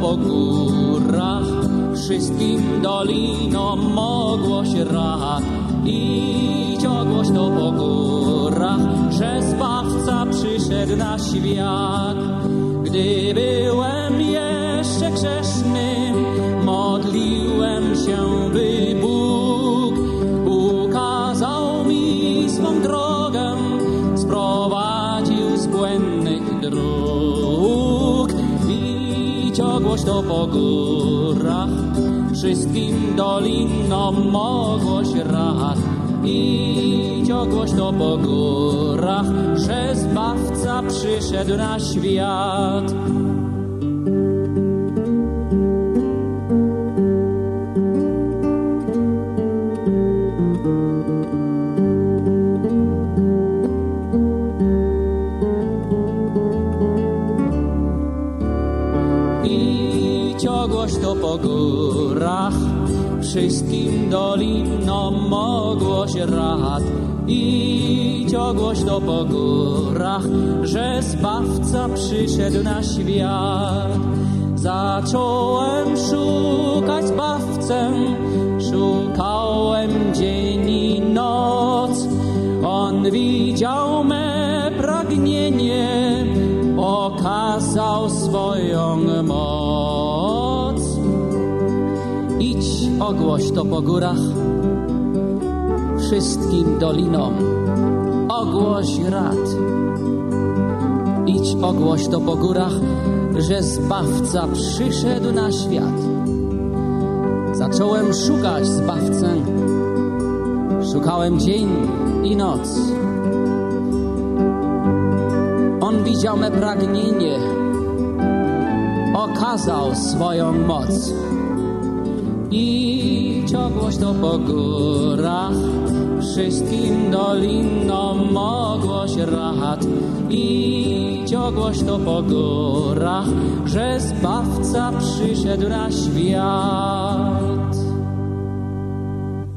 po górach, wszystkim dolinom mogło się rad. Idź to po górach, że Zbawca przyszedł na świat. Gdy byłem jeszcze grzesznym, modliłem się, by Bóg ukazał mi swą drogę, sprowadził z błędnych dróg. Ogłoś to po górach, wszystkim dolinom mogłoś rad. Idź ogłoś to po górach, że Zbawca przyszedł na świat. Ogłoś to po górach, wszystkim dolinom mogłoś rad. Idź ogłoś to po górach, że Zbawca przyszedł na świat. Zacząłem szukać Zbawcę, szukałem dzień i noc. On widział me pragnienie, okazał swoją moc. Idź, ogłoś to po górach, wszystkim dolinom, ogłoś rad. Idź, ogłoś to po górach, że Zbawca przyszedł na świat. Zacząłem szukać Zbawcę, szukałem dzień i noc. On widział me pragnienie, okazał swoją moc. Idź ogłoś to po górach, wszystkim dolinom ogłoś rad. Idź ogłoś to po górach, że Zbawca przyszedł na świat.